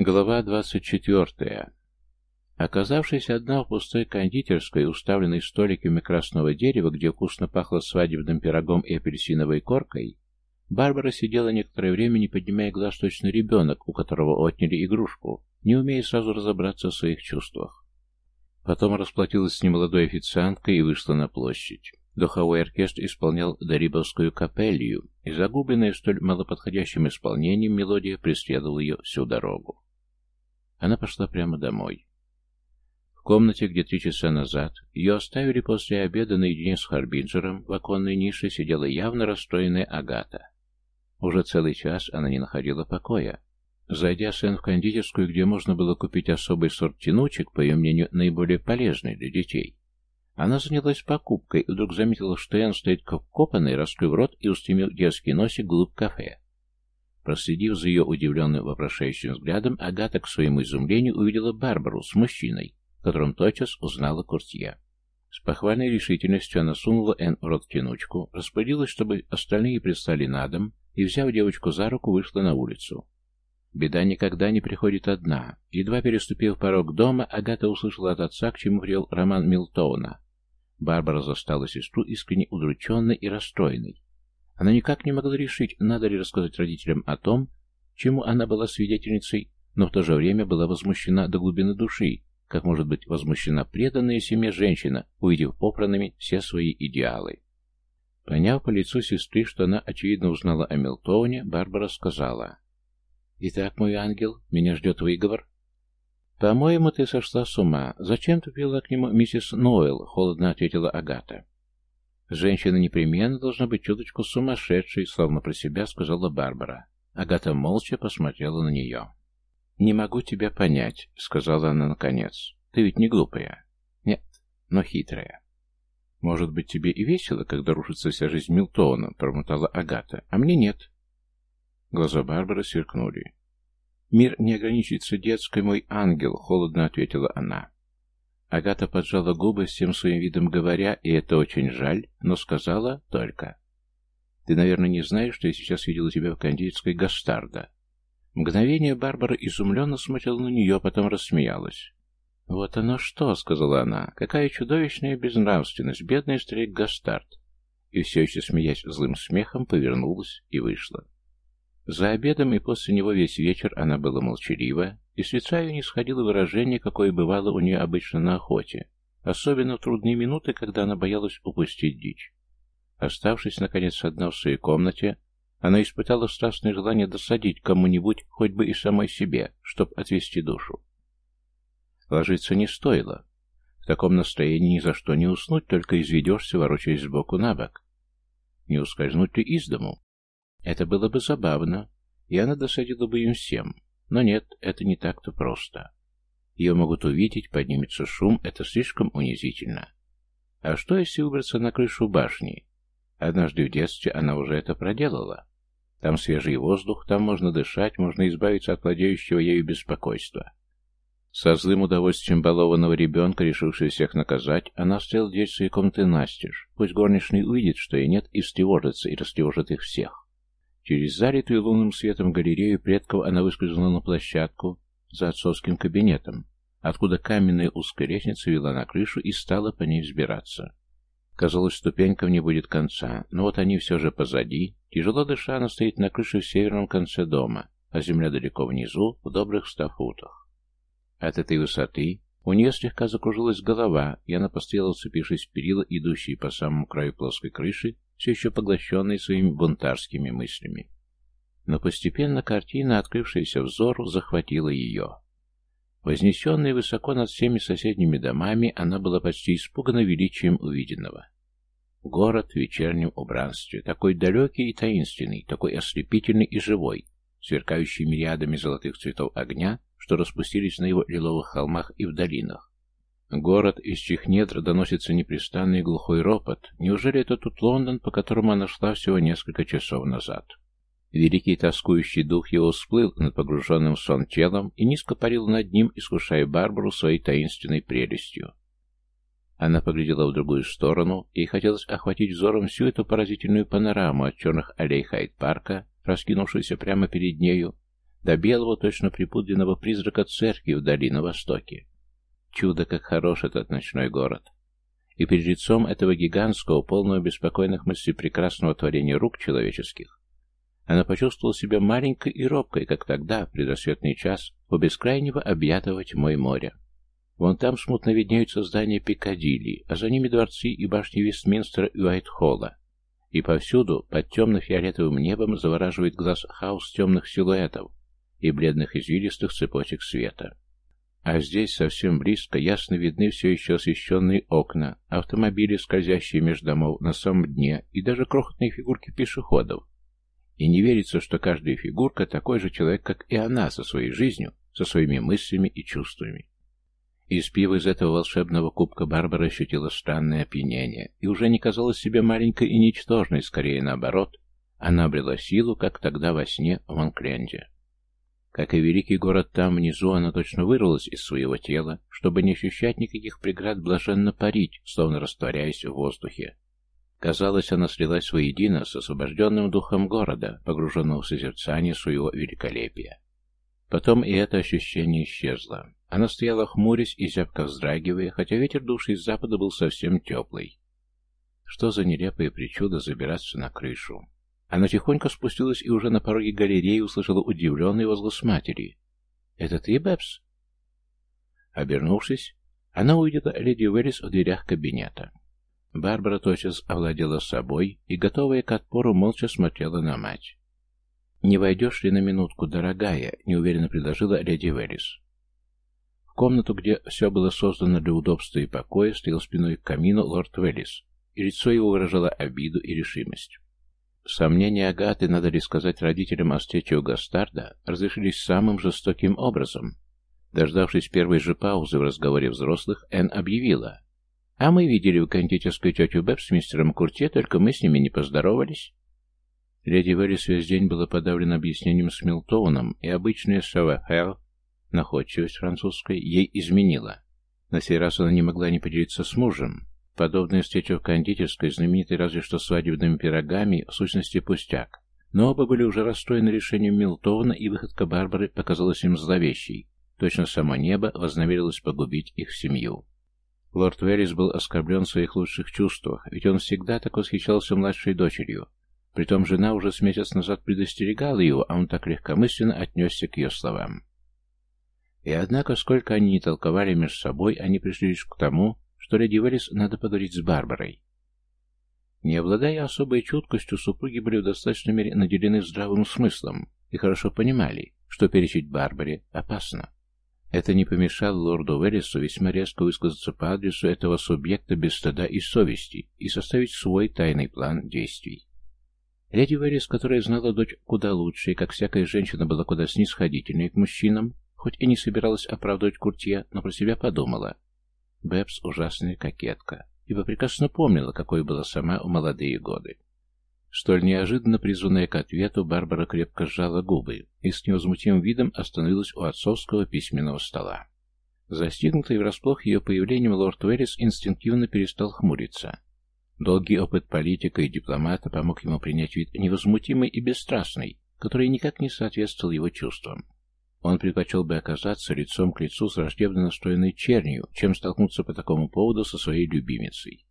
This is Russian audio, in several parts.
Глава двадцать четвертая. Оказавшись одна в пустой кондитерской, уставленной столиками красного дерева, где вкусно пахло свадебным пирогом и апельсиновой коркой, Барбара сидела некоторое время, не поднимая глаз, точно ребенок, у которого отняли игрушку, не умея сразу разобраться в своих чувствах. Потом расплатилась с немолодой официанткой и вышла на площадь. Духовой оркестр исполнял Дарибовскую капелью, и загубленная столь малоподходящим исполнением мелодия преследовала ее всю дорогу. Она пошла прямо домой. В комнате, где три часа назад ее оставили после обеда наедине с Харбинджером, в оконной нише сидела явно расстроенная Агата. Уже целый час она не находила покоя. Зайдя с Энн в кондитерскую, где можно было купить особый сорт тянучек, по ее мнению, наиболее полезный для детей, она занялась покупкой и вдруг заметила, что Энн стоит как копанный, раскрыв рот и устремив детский носик глубь кафе. Проследив за ее удивленным вопрошающим взглядом, Агата к своему изумлению увидела Барбару с мужчиной, которым тотчас узнала Куртье. С похвальной решительностью она сунула Энн в рот тянучку, распорядилась, чтобы остальные пристали на дом, и, взяв девочку за руку, вышла на улицу. Беда никогда не приходит одна. Едва переступив порог дома, Агата услышала от отца, к чему привел роман Милтоуна. Барбара застала сестру искренне удрученной и расстроенной. Она никак не могла решить, надо ли рассказать родителям о том, чему она была свидетельницей, но в то же время была возмущена до глубины души, как может быть возмущена преданная семье женщина, увидев попранными все свои идеалы. Поняв по лицу сестры, что она очевидно узнала о Милтоуне, Барбара сказала, «Итак, мой ангел, меня ждет выговор?» «По-моему, ты сошла с ума. Зачем ты привела к нему миссис Ноэл?» — холодно ответила Агата. «Женщина непременно должна быть чуточку сумасшедшей», — словно про себя сказала Барбара. Агата молча посмотрела на нее. «Не могу тебя понять», — сказала она наконец. «Ты ведь не глупая». «Нет, но хитрая». «Может быть, тебе и весело, когда рушится вся жизнь Милтона», — промотала Агата. «А мне нет». Глаза Барбары сверкнули. «Мир не ограничится детской, мой ангел», — холодно ответила она. Агата поджала губы, всем своим видом говоря, и это очень жаль, но сказала только. «Ты, наверное, не знаешь, что я сейчас видела тебя в кондитерской Гастарда». Мгновение Барбара изумленно смотрела на нее, а потом рассмеялась. «Вот оно что», — сказала она, — «какая чудовищная безнравственность, бедный старик Гастард». И все еще, смеясь злым смехом, повернулась и вышла. За обедом и после него весь вечер она была молчалива, и с лица ее не сходило выражение, какое бывало у нее обычно на охоте, особенно в трудные минуты, когда она боялась упустить дичь. Оставшись, наконец, одна в своей комнате, она испытала страстное желание досадить кому-нибудь, хоть бы и самой себе, чтоб отвести душу. Ложиться не стоило. В таком настроении ни за что не уснуть, только изведешься, ворочаясь сбоку на бок. Не ускользнуть ли из дому? Это было бы забавно, и она досадила бы им всем. Но нет, это не так-то просто. Ее могут увидеть, поднимется шум, это слишком унизительно. А что, если выбраться на крышу башни? Однажды в детстве она уже это проделала. Там свежий воздух, там можно дышать, можно избавиться от владеющего ею беспокойства. Со злым удовольствием балованного ребенка, решившего всех наказать, она стояла дверь своей комнаты настежь. Пусть горничный увидит, что и нет, и встревожится, и растревожит их всех. Через залитую лунным светом галерею предков она выскользнула на площадку за отцовским кабинетом, откуда каменная узкая лестница вела на крышу и стала по ней взбираться. Казалось, ступенькам не будет конца, но вот они все же позади. Тяжело дыша, она стоит на крыше в северном конце дома, а земля далеко внизу, в добрых ста футах. От этой высоты у нее слегка закружилась голова, и она постояла, уцепившись в перила, идущие по самому краю плоской крыши, все еще поглощенный своими бунтарскими мыслями. Но постепенно картина, открывшаяся взору, захватила ее. Вознесенная высоко над всеми соседними домами, она была почти испугана величием увиденного. Город в вечернем убранстве, такой далекий и таинственный, такой ослепительный и живой, сверкающий мириадами золотых цветов огня, что распустились на его лиловых холмах и в долинах, Город, из чьих недр доносится непрестанный глухой ропот. Неужели это тут Лондон, по которому она шла всего несколько часов назад? Великий тоскующий дух его всплыл над погруженным в сон телом и низко парил над ним, искушая Барбару своей таинственной прелестью. Она поглядела в другую сторону, и хотелось охватить взором всю эту поразительную панораму от черных аллей Хайд-парка, раскинувшуюся прямо перед нею, до белого, точно припудренного призрака церкви вдали на востоке. Чудо, как хорош этот ночной город. И перед лицом этого гигантского, полного беспокойных мыслей прекрасного творения рук человеческих, она почувствовала себя маленькой и робкой, как тогда, в предрассветный час, у бескрайнего объятого тьмой моря. Вон там смутно виднеются здания Пикадилли, а за ними дворцы и башни Вестминстера и Уайтхолла. И повсюду, под темно-фиолетовым небом, завораживает глаз хаос темных силуэтов и бледных извилистых цепочек света. А здесь, совсем близко, ясно видны все еще освещенные окна, автомобили, скользящие между домов на самом дне, и даже крохотные фигурки пешеходов. И не верится, что каждая фигурка такой же человек, как и она, со своей жизнью, со своими мыслями и чувствами. Испив из этого волшебного кубка, Барбара ощутила странное опьянение и уже не казалась себе маленькой и ничтожной, скорее наоборот. Она обрела силу, как тогда во сне в Монкленде. Как и великий город там внизу, она точно вырвалась из своего тела, чтобы не ощущать никаких преград блаженно парить, словно растворяясь в воздухе. Казалось, она слилась воедино с освобожденным духом города, погруженного в созерцание своего великолепия. Потом и это ощущение исчезло. Она стояла хмурясь и зябко вздрагивая, хотя ветер души из запада был совсем теплый. Что за нелепая причуда забираться на крышу? Она тихонько спустилась и уже на пороге галереи услышала удивленный возглас матери. «Это ты, Бэбс?» Обернувшись, она увидела леди Уэллис в дверях кабинета. Барбара тотчас овладела собой и, готовая к отпору, молча смотрела на мать. «Не войдешь ли на минутку, дорогая?» — неуверенно предложила леди Уэллис комнату, где все было создано для удобства и покоя, стоял спиной к камину лорд Веллис, и лицо его выражало обиду и решимость. Сомнения Агаты, надо ли сказать родителям о встрече у Гастарда, разрешились самым жестоким образом. Дождавшись первой же паузы в разговоре взрослых, Энн объявила. «А мы видели в кондитерской тетю Бэб с мистером Курте, только мы с ними не поздоровались». Леди Веллис весь день была подавлена объяснением с Милтоуном, и обычная Савафел Находчивость французская ей изменила. На сей раз она не могла не поделиться с мужем. Подобная встреча в кондитерской, знаменитой разве что свадебными пирогами, в сущности пустяк. Но оба были уже расстроены решением Милтона, и выходка Барбары показалась им зловещей. Точно само небо вознамерилось погубить их семью. Лорд Веррис был оскорблен в своих лучших чувствах, ведь он всегда так восхищался младшей дочерью. Притом жена уже с месяц назад предостерегала его, а он так легкомысленно отнесся к ее словам. И однако, сколько они не толковали между собой, они пришли лишь к тому, что леди Веллис надо поговорить с Барбарой. Не обладая особой чуткостью, супруги были в достаточной мере наделены здравым смыслом и хорошо понимали, что перечить Барбаре опасно. Это не помешало лорду Веллису весьма резко высказаться по адресу этого субъекта без стыда и совести и составить свой тайный план действий. Леди Веллис, которая знала дочь куда лучше и, как всякая женщина, была куда снисходительнее к мужчинам, Хоть и не собиралась оправдывать Куртье, но про себя подумала. Бэбс ужасная кокетка, ибо прекрасно помнила, какой была сама в молодые годы. Столь неожиданно призванная к ответу, Барбара крепко сжала губы и с невозмутимым видом остановилась у отцовского письменного стола. Застигнутый врасплох ее появлением, лорд Уэрис инстинктивно перестал хмуриться. Долгий опыт политика и дипломата помог ему принять вид невозмутимый и бесстрастный, который никак не соответствовал его чувствам. Он предпочел бы оказаться лицом к лицу с враждебно настроенной чернью, чем столкнуться по такому поводу со своей любимицей.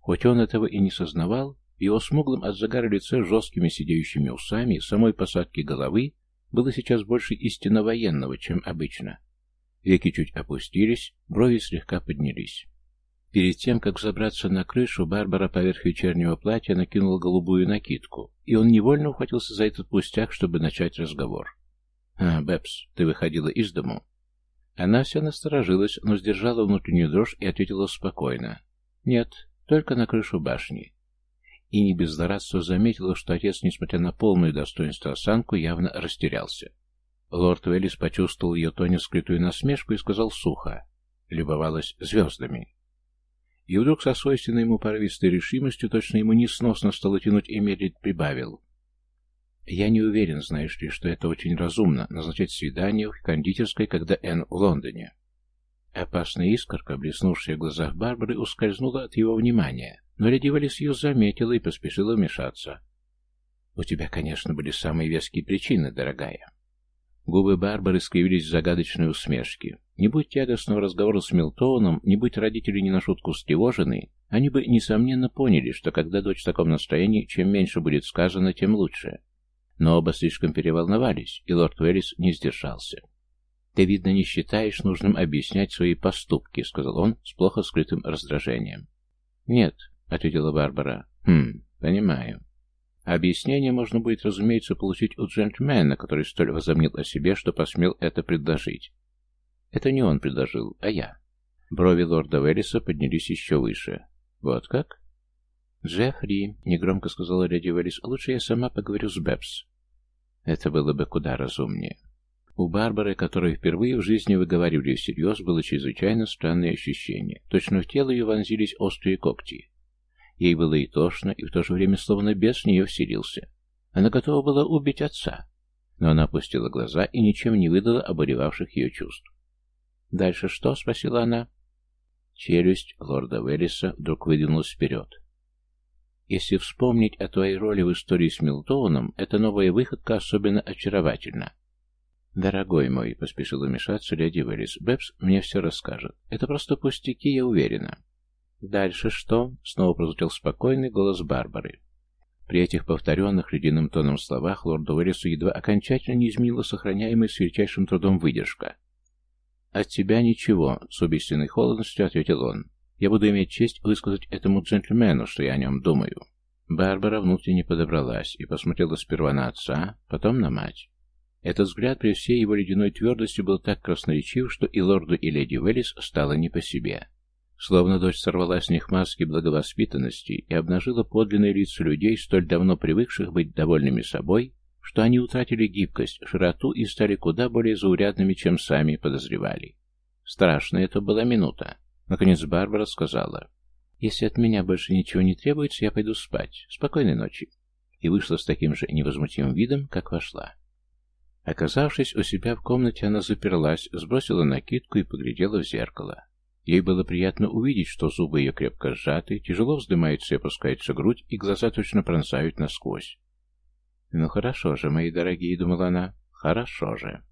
Хоть он этого и не сознавал, его смуглым от загара лице жесткими сидеющими усами самой посадки головы было сейчас больше истинно военного, чем обычно. Веки чуть опустились, брови слегка поднялись. Перед тем, как забраться на крышу, Барбара поверх вечернего платья накинула голубую накидку, и он невольно ухватился за этот пустяк, чтобы начать разговор. «А, Бэбс, ты выходила из дому?» Она вся насторожилась, но сдержала внутреннюю дрожь и ответила спокойно. «Нет, только на крышу башни». И не без злорадства заметила, что отец, несмотря на полное достоинство осанку, явно растерялся. Лорд Уэллис почувствовал ее тоне скрытую насмешку и сказал сухо. Любовалась звездами. И вдруг со свойственной ему порывистой решимостью, точно ему несносно стало тянуть и медлить, прибавил. Я не уверен, знаешь ли, что это очень разумно, назначать свидание в кондитерской, когда Энн в Лондоне. Опасная искорка, блеснувшая в глазах Барбары, ускользнула от его внимания, но леди Валис ее заметила и поспешила вмешаться. «У тебя, конечно, были самые веские причины, дорогая». Губы Барбары скривились в загадочной усмешке. Не будь тягостного разговора с Милтоуном, не будь родители не на шутку встревожены, они бы, несомненно, поняли, что когда дочь в таком настроении, чем меньше будет сказано, тем лучше. Но оба слишком переволновались, и лорд Уэллис не сдержался. «Ты, видно, не считаешь нужным объяснять свои поступки», — сказал он с плохо скрытым раздражением. «Нет», — ответила Барбара. «Хм, понимаю. Объяснение можно будет, разумеется, получить у джентльмена, который столь возомнил о себе, что посмел это предложить. Это не он предложил, а я». Брови лорда Вериса поднялись еще выше. «Вот как?» «Джеффри», — негромко сказала леди Верис, — «лучше я сама поговорю с Бэбс». Это было бы куда разумнее. У Барбары, которой впервые в жизни выговаривали всерьез, было чрезвычайно странное ощущение. Точно в тело ее вонзились острые когти. Ей было и тошно, и в то же время словно бес в нее вселился. Она готова была убить отца. Но она опустила глаза и ничем не выдала обуревавших ее чувств. «Дальше что?» — спросила она. Челюсть лорда Веллиса вдруг выдвинулась вперед. «Если вспомнить о твоей роли в истории с Милтоуном, эта новая выходка особенно очаровательна. «Дорогой мой», — поспешил вмешаться леди Веллис, — «Бэбс мне все расскажет. Это просто пустяки, я уверена». «Дальше что?» — снова прозвучал спокойный голос Барбары. При этих повторенных ледяным тоном словах лорду Уэллису едва окончательно не изменила сохраняемая с величайшим трудом выдержка. «От тебя ничего», — с убийственной холодностью ответил он. «Я буду иметь честь высказать этому джентльмену, что я о нем думаю». Барбара внутренне подобралась и посмотрела сперва на отца, потом на мать. Этот взгляд при всей его ледяной твердости был так красноречив, что и лорду, и леди Веллис стало не по себе. Словно дочь сорвала с них маски благовоспитанности и обнажила подлинные лица людей, столь давно привыкших быть довольными собой, что они утратили гибкость, широту и стали куда более заурядными, чем сами подозревали. Страшная это была минута. Наконец Барбара сказала, «Если от меня больше ничего не требуется, я пойду спать. Спокойной ночи». И вышла с таким же невозмутимым видом, как вошла. Оказавшись у себя в комнате, она заперлась, сбросила накидку и поглядела в зеркало. Ей было приятно увидеть, что зубы ее крепко сжаты, тяжело вздымается и опускается грудь, и глаза точно пронзают насквозь. «Ну хорошо же, мои дорогие», — думала она, — «хорошо же».